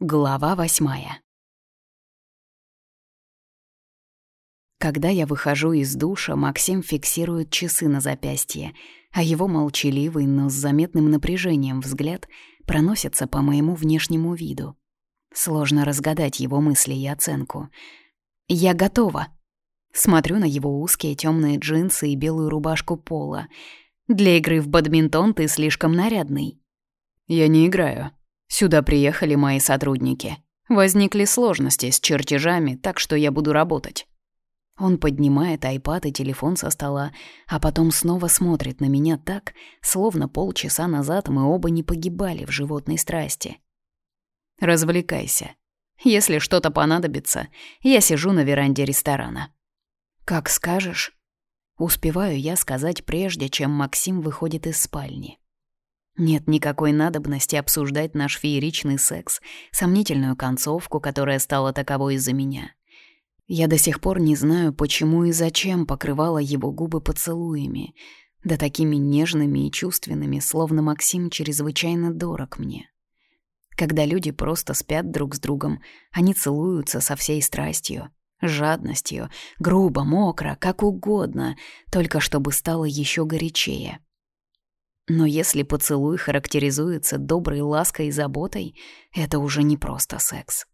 Глава восьмая. Когда я выхожу из душа, Максим фиксирует часы на запястье, а его молчаливый, но с заметным напряжением взгляд проносится по моему внешнему виду. Сложно разгадать его мысли и оценку. «Я готова!» Смотрю на его узкие темные джинсы и белую рубашку пола. «Для игры в бадминтон ты слишком нарядный». «Я не играю», Сюда приехали мои сотрудники. Возникли сложности с чертежами, так что я буду работать. Он поднимает айпад и телефон со стола, а потом снова смотрит на меня так, словно полчаса назад мы оба не погибали в животной страсти. Развлекайся. Если что-то понадобится, я сижу на веранде ресторана. Как скажешь. Успеваю я сказать прежде, чем Максим выходит из спальни. Нет никакой надобности обсуждать наш фееричный секс, сомнительную концовку, которая стала таковой из-за меня. Я до сих пор не знаю, почему и зачем покрывала его губы поцелуями, да такими нежными и чувственными, словно Максим чрезвычайно дорог мне. Когда люди просто спят друг с другом, они целуются со всей страстью, жадностью, грубо, мокро, как угодно, только чтобы стало еще горячее — но если поцелуй характеризуется доброй лаской и заботой, это уже не просто секс.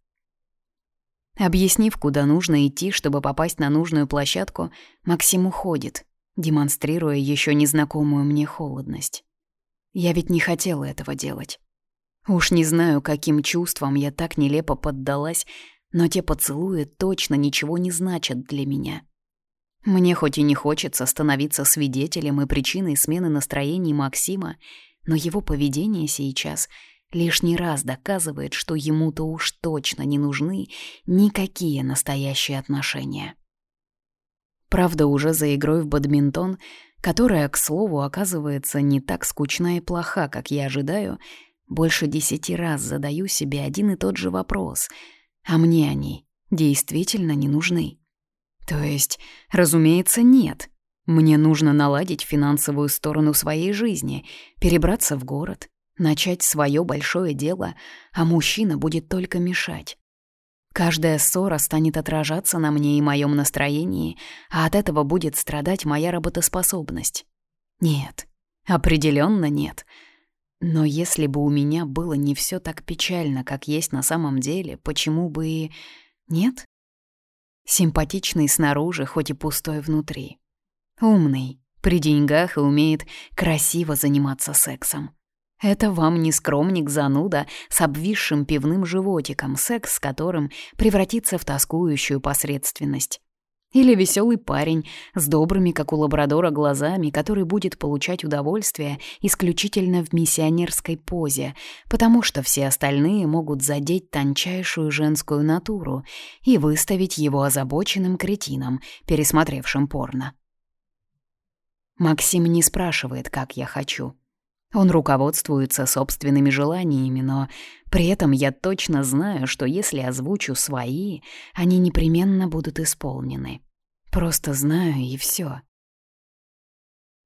Объяснив, куда нужно идти, чтобы попасть на нужную площадку, Максим уходит, демонстрируя еще незнакомую мне холодность. Я ведь не хотела этого делать. Уж не знаю, каким чувством я так нелепо поддалась, но те поцелуи точно ничего не значат для меня. Мне хоть и не хочется становиться свидетелем и причиной смены настроений Максима, но его поведение сейчас лишний раз доказывает, что ему-то уж точно не нужны никакие настоящие отношения. Правда, уже за игрой в бадминтон, которая, к слову, оказывается не так скучна и плоха, как я ожидаю, больше десяти раз задаю себе один и тот же вопрос, а мне они действительно не нужны. То есть, разумеется, нет. Мне нужно наладить финансовую сторону своей жизни, перебраться в город, начать свое большое дело, а мужчина будет только мешать. Каждая ссора станет отражаться на мне и моем настроении, а от этого будет страдать моя работоспособность. Нет, определенно нет. Но если бы у меня было не все так печально, как есть на самом деле, почему бы и... Нет? Симпатичный снаружи, хоть и пустой внутри. Умный, при деньгах и умеет красиво заниматься сексом. Это вам не скромник-зануда с обвисшим пивным животиком, секс с которым превратится в тоскующую посредственность. Или веселый парень с добрыми, как у лабрадора, глазами, который будет получать удовольствие исключительно в миссионерской позе, потому что все остальные могут задеть тончайшую женскую натуру и выставить его озабоченным кретином, пересмотревшим порно. Максим не спрашивает, как я хочу. Он руководствуется собственными желаниями, но при этом я точно знаю, что если озвучу свои, они непременно будут исполнены. Просто знаю, и все.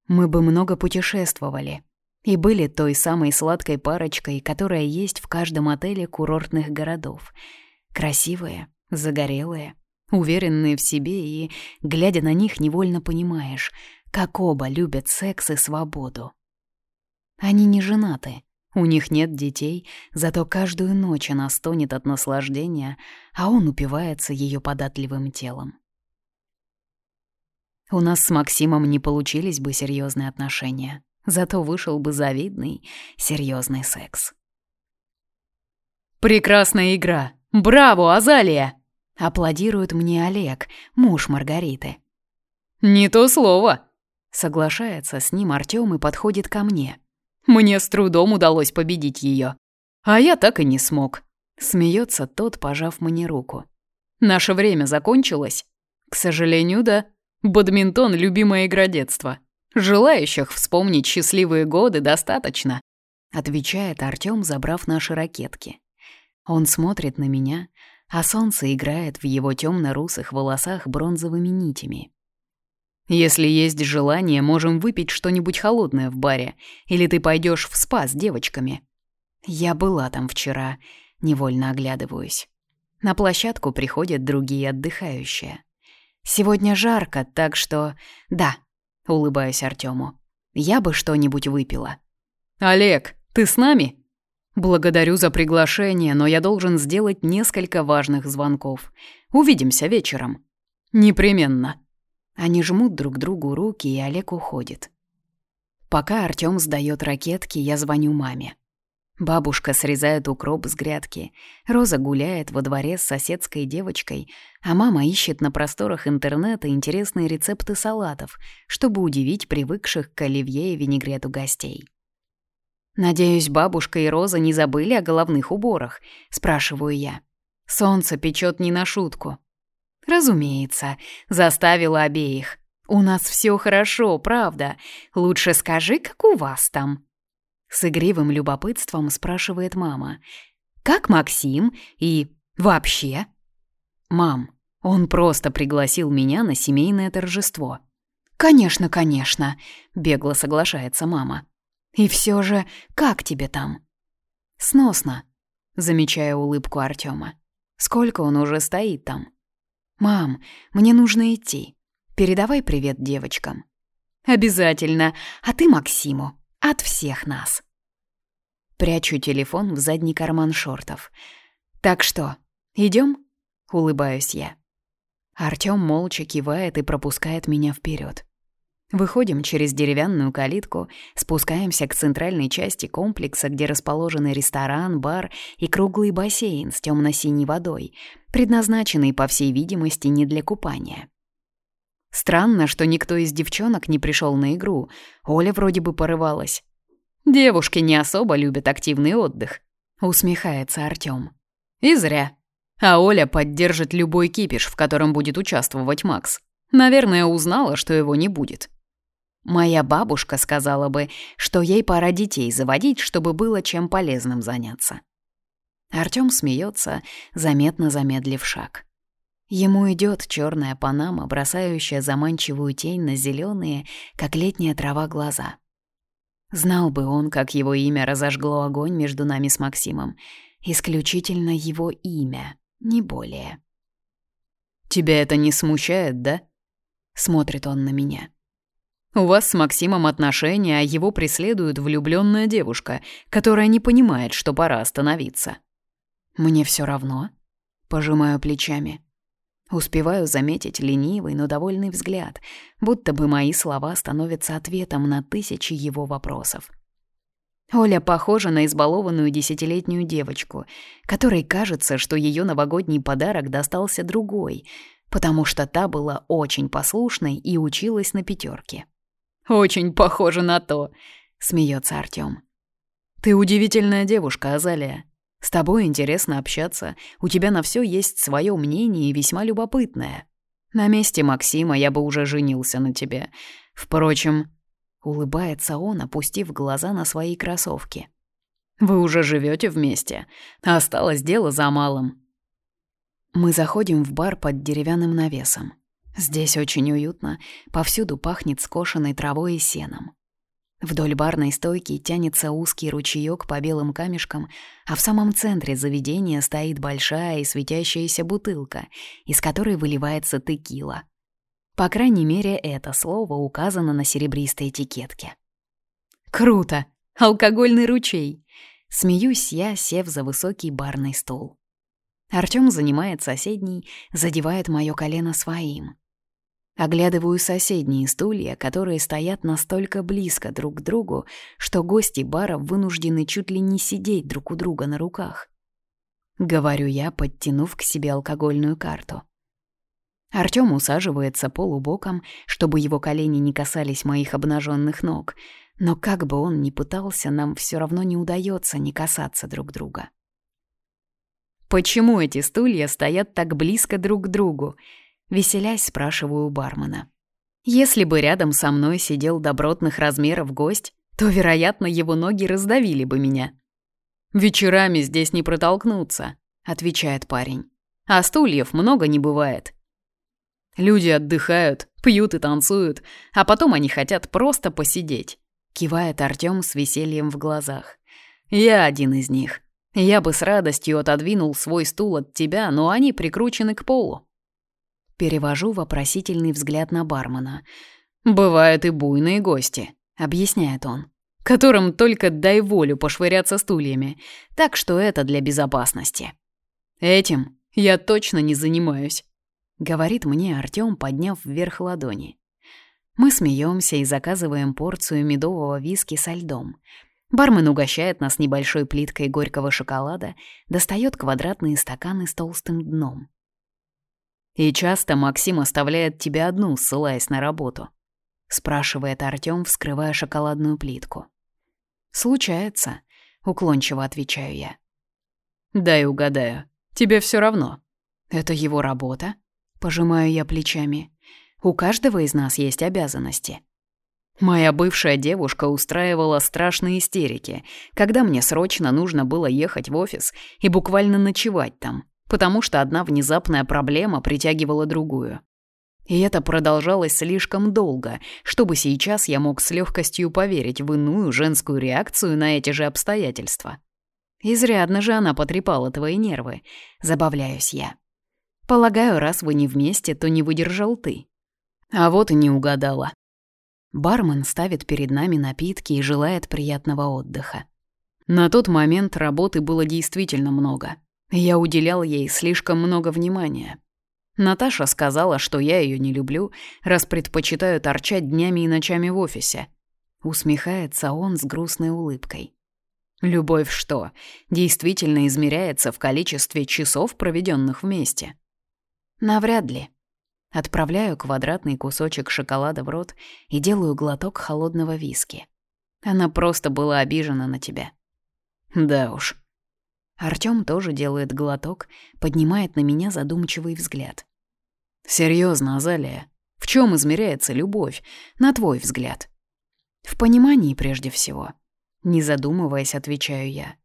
Мы бы много путешествовали и были той самой сладкой парочкой, которая есть в каждом отеле курортных городов. Красивые, загорелые, уверенные в себе и, глядя на них, невольно понимаешь, как оба любят секс и свободу. Они не женаты, у них нет детей, зато каждую ночь она стонет от наслаждения, а он упивается ее податливым телом. У нас с Максимом не получились бы серьезные отношения, зато вышел бы завидный, серьезный секс. «Прекрасная игра! Браво, Азалия!» — аплодирует мне Олег, муж Маргариты. «Не то слово!» — соглашается с ним Артём и подходит ко мне. Мне с трудом удалось победить ее. А я так и не смог. Смеется тот, пожав мне руку. Наше время закончилось? К сожалению, да. Бадминтон — любимая игра детства. Желающих вспомнить счастливые годы достаточно. Отвечает Артём, забрав наши ракетки. Он смотрит на меня, а солнце играет в его темно-русых волосах бронзовыми нитями. Если есть желание, можем выпить что-нибудь холодное в баре. Или ты пойдешь в спа с девочками». «Я была там вчера. невольно оглядываюсь. На площадку приходят другие отдыхающие. Сегодня жарко, так что... Да, улыбаюсь Артему. Я бы что-нибудь выпила. Олег, ты с нами? Благодарю за приглашение, но я должен сделать несколько важных звонков. Увидимся вечером. Непременно. Они жмут друг другу руки, и Олег уходит. Пока Артём сдаёт ракетки, я звоню маме. Бабушка срезает укроп с грядки, Роза гуляет во дворе с соседской девочкой, а мама ищет на просторах интернета интересные рецепты салатов, чтобы удивить привыкших к оливье и винегрету гостей. «Надеюсь, бабушка и Роза не забыли о головных уборах?» — спрашиваю я. «Солнце печет не на шутку». «Разумеется, заставила обеих. У нас все хорошо, правда. Лучше скажи, как у вас там?» С игривым любопытством спрашивает мама. «Как Максим? И вообще?» «Мам, он просто пригласил меня на семейное торжество». «Конечно, конечно», — бегло соглашается мама. «И все же, как тебе там?» «Сносно», — замечая улыбку Артема. «Сколько он уже стоит там?» «Мам, мне нужно идти. Передавай привет девочкам». «Обязательно. А ты Максиму. От всех нас. Прячу телефон в задний карман шортов. «Так что, идем? улыбаюсь я. Артём молча кивает и пропускает меня вперед. Выходим через деревянную калитку, спускаемся к центральной части комплекса, где расположены ресторан, бар и круглый бассейн с темно-синей водой, предназначенный, по всей видимости, не для купания. Странно, что никто из девчонок не пришел на игру. Оля вроде бы порывалась. «Девушки не особо любят активный отдых», — усмехается Артём. «И зря. А Оля поддержит любой кипиш, в котором будет участвовать Макс. Наверное, узнала, что его не будет». Моя бабушка сказала бы, что ей пора детей заводить, чтобы было чем полезным заняться. Артём смеется, заметно замедлив шаг. Ему идет черная панама, бросающая заманчивую тень на зеленые, как летняя трава, глаза. Знал бы он, как его имя разожгло огонь между нами с Максимом. Исключительно его имя, не более. «Тебя это не смущает, да?» Смотрит он на меня. «У вас с Максимом отношения, а его преследует влюбленная девушка, которая не понимает, что пора остановиться». «Мне все равно», — пожимаю плечами. Успеваю заметить ленивый, но довольный взгляд, будто бы мои слова становятся ответом на тысячи его вопросов. Оля похожа на избалованную десятилетнюю девочку, которой кажется, что ее новогодний подарок достался другой, потому что та была очень послушной и училась на пятерке. «Очень похоже на то», — смеется Артём. «Ты удивительная девушка, Азалия. С тобой интересно общаться, у тебя на все есть свое мнение и весьма любопытное. На месте Максима я бы уже женился на тебе. Впрочем, улыбается он, опустив глаза на свои кроссовки. Вы уже живете вместе. Осталось дело за малым. Мы заходим в бар под деревянным навесом. Здесь очень уютно, повсюду пахнет скошенной травой и сеном. Вдоль барной стойки тянется узкий ручеёк по белым камешкам, а в самом центре заведения стоит большая и светящаяся бутылка, из которой выливается текила. По крайней мере, это слово указано на серебристой этикетке. «Круто! Алкогольный ручей!» Смеюсь я, сев за высокий барный стол. Артём занимает соседний, задевает моё колено своим. Оглядываю соседние стулья, которые стоят настолько близко друг к другу, что гости бара вынуждены чуть ли не сидеть друг у друга на руках. Говорю я, подтянув к себе алкогольную карту. Артём усаживается полубоком, чтобы его колени не касались моих обнаженных ног, но как бы он ни пытался, нам все равно не удается не касаться друг друга. «Почему эти стулья стоят так близко друг к другу?» Веселясь, спрашиваю бармена. Если бы рядом со мной сидел добротных размеров гость, то, вероятно, его ноги раздавили бы меня. «Вечерами здесь не протолкнуться», — отвечает парень. «А стульев много не бывает». Люди отдыхают, пьют и танцуют, а потом они хотят просто посидеть. Кивает Артём с весельем в глазах. Я один из них. Я бы с радостью отодвинул свой стул от тебя, но они прикручены к полу. Перевожу вопросительный взгляд на бармена. «Бывают и буйные гости», — объясняет он, «которым только дай волю пошвыряться стульями, так что это для безопасности». «Этим я точно не занимаюсь», — говорит мне Артём, подняв вверх ладони. Мы смеемся и заказываем порцию медового виски со льдом. Бармен угощает нас небольшой плиткой горького шоколада, достает квадратные стаканы с толстым дном. «И часто Максим оставляет тебя одну, ссылаясь на работу?» — спрашивает Артём, вскрывая шоколадную плитку. «Случается», — уклончиво отвечаю я. «Дай угадаю. Тебе все равно». «Это его работа?» — пожимаю я плечами. У каждого из нас есть обязанности. Моя бывшая девушка устраивала страшные истерики, когда мне срочно нужно было ехать в офис и буквально ночевать там, потому что одна внезапная проблема притягивала другую. И это продолжалось слишком долго, чтобы сейчас я мог с легкостью поверить в иную женскую реакцию на эти же обстоятельства. Изрядно же она потрепала твои нервы, забавляюсь я. Полагаю, раз вы не вместе, то не выдержал ты. А вот и не угадала. Бармен ставит перед нами напитки и желает приятного отдыха. На тот момент работы было действительно много. Я уделял ей слишком много внимания. Наташа сказала, что я ее не люблю, раз предпочитаю торчать днями и ночами в офисе. Усмехается он с грустной улыбкой. Любовь что, действительно измеряется в количестве часов, проведенных вместе? Навряд ли. Отправляю квадратный кусочек шоколада в рот и делаю глоток холодного виски. Она просто была обижена на тебя. Да уж. Артём тоже делает глоток, поднимает на меня задумчивый взгляд. Серьезно, Азалия, в чем измеряется любовь, на твой взгляд? В понимании прежде всего. Не задумываясь, отвечаю я.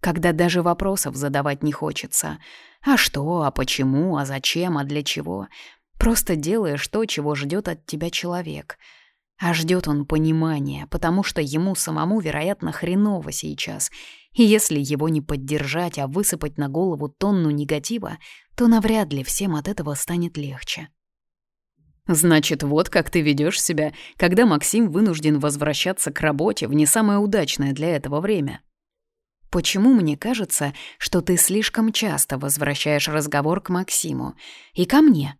Когда даже вопросов задавать не хочется. А что, а почему, а зачем, а для чего? Просто делаешь то, чего ждет от тебя человек. А ждет он понимания, потому что ему самому, вероятно, хреново сейчас. И если его не поддержать, а высыпать на голову тонну негатива, то навряд ли всем от этого станет легче. Значит, вот как ты ведешь себя, когда Максим вынужден возвращаться к работе в не самое удачное для этого время. Почему мне кажется, что ты слишком часто возвращаешь разговор к Максиму и ко мне?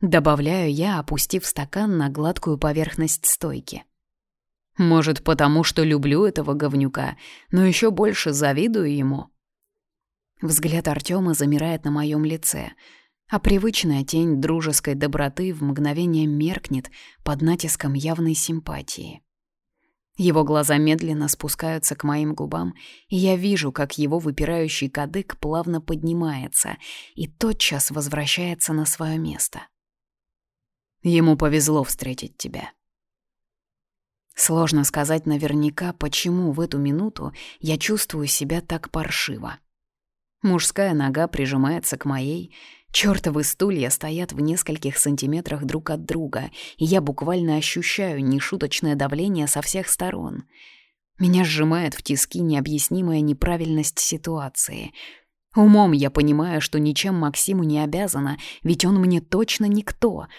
Добавляю я, опустив стакан на гладкую поверхность стойки. Может, потому что люблю этого говнюка, но еще больше завидую ему. Взгляд Артема замирает на моем лице, а привычная тень дружеской доброты в мгновение меркнет под натиском явной симпатии. Его глаза медленно спускаются к моим губам, и я вижу, как его выпирающий кадык плавно поднимается и тотчас возвращается на свое место. Ему повезло встретить тебя. Сложно сказать наверняка, почему в эту минуту я чувствую себя так паршиво. Мужская нога прижимается к моей, чёртовы стулья стоят в нескольких сантиметрах друг от друга, и я буквально ощущаю нешуточное давление со всех сторон. Меня сжимает в тиски необъяснимая неправильность ситуации. Умом я понимаю, что ничем Максиму не обязана, ведь он мне точно никто —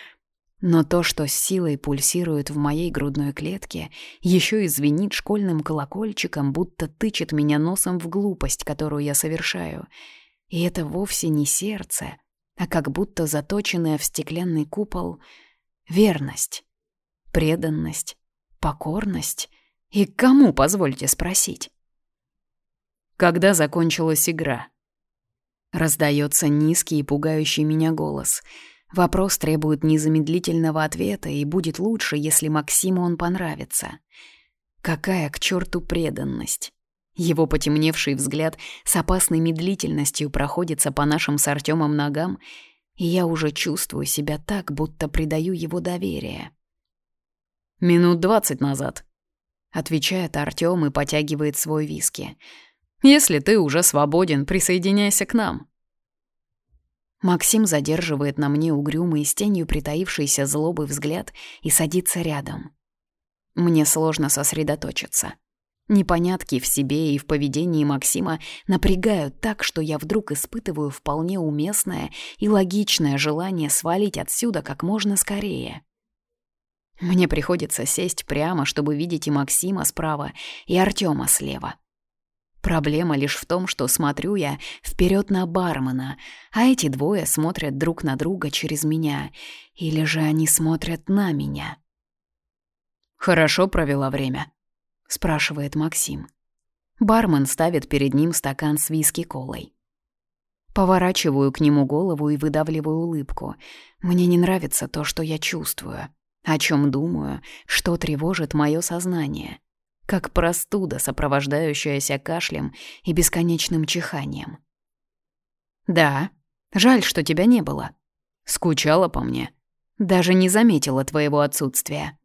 но то, что с силой пульсирует в моей грудной клетке, еще и звенит школьным колокольчиком, будто тычет меня носом в глупость, которую я совершаю. И это вовсе не сердце, а как будто заточенная в стеклянный купол верность, преданность, покорность. И кому, позвольте спросить? Когда закончилась игра? Раздается низкий и пугающий меня голос — Вопрос требует незамедлительного ответа, и будет лучше, если Максиму он понравится. Какая к черту преданность? Его потемневший взгляд с опасной медлительностью проходится по нашим с Артемом ногам, и я уже чувствую себя так, будто предаю его доверие. «Минут двадцать назад», — отвечает Артем и потягивает свой виски. «Если ты уже свободен, присоединяйся к нам». Максим задерживает на мне угрюмый с тенью притаившийся злобы взгляд и садится рядом. Мне сложно сосредоточиться. Непонятки в себе и в поведении Максима напрягают так, что я вдруг испытываю вполне уместное и логичное желание свалить отсюда как можно скорее. Мне приходится сесть прямо, чтобы видеть и Максима справа, и Артема слева. Проблема лишь в том, что смотрю я вперед на бармена, а эти двое смотрят друг на друга через меня, или же они смотрят на меня. «Хорошо провела время», — спрашивает Максим. Бармен ставит перед ним стакан с виски-колой. Поворачиваю к нему голову и выдавливаю улыбку. Мне не нравится то, что я чувствую, о чем думаю, что тревожит мое сознание как простуда, сопровождающаяся кашлем и бесконечным чиханием. «Да, жаль, что тебя не было. Скучала по мне. Даже не заметила твоего отсутствия».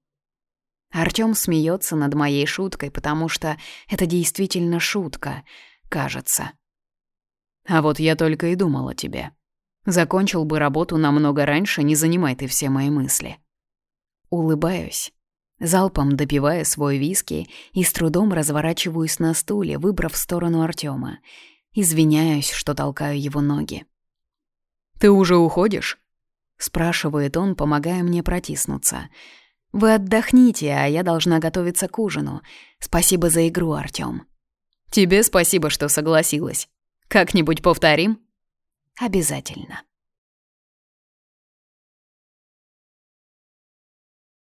Артём смеется над моей шуткой, потому что это действительно шутка, кажется. А вот я только и думал о тебе. Закончил бы работу намного раньше, не занимай ты все мои мысли. Улыбаюсь залпом допивая свой виски и с трудом разворачиваюсь на стуле, выбрав сторону Артема. Извиняюсь, что толкаю его ноги. «Ты уже уходишь?» — спрашивает он, помогая мне протиснуться. «Вы отдохните, а я должна готовиться к ужину. Спасибо за игру, Артём». «Тебе спасибо, что согласилась. Как-нибудь повторим?» «Обязательно».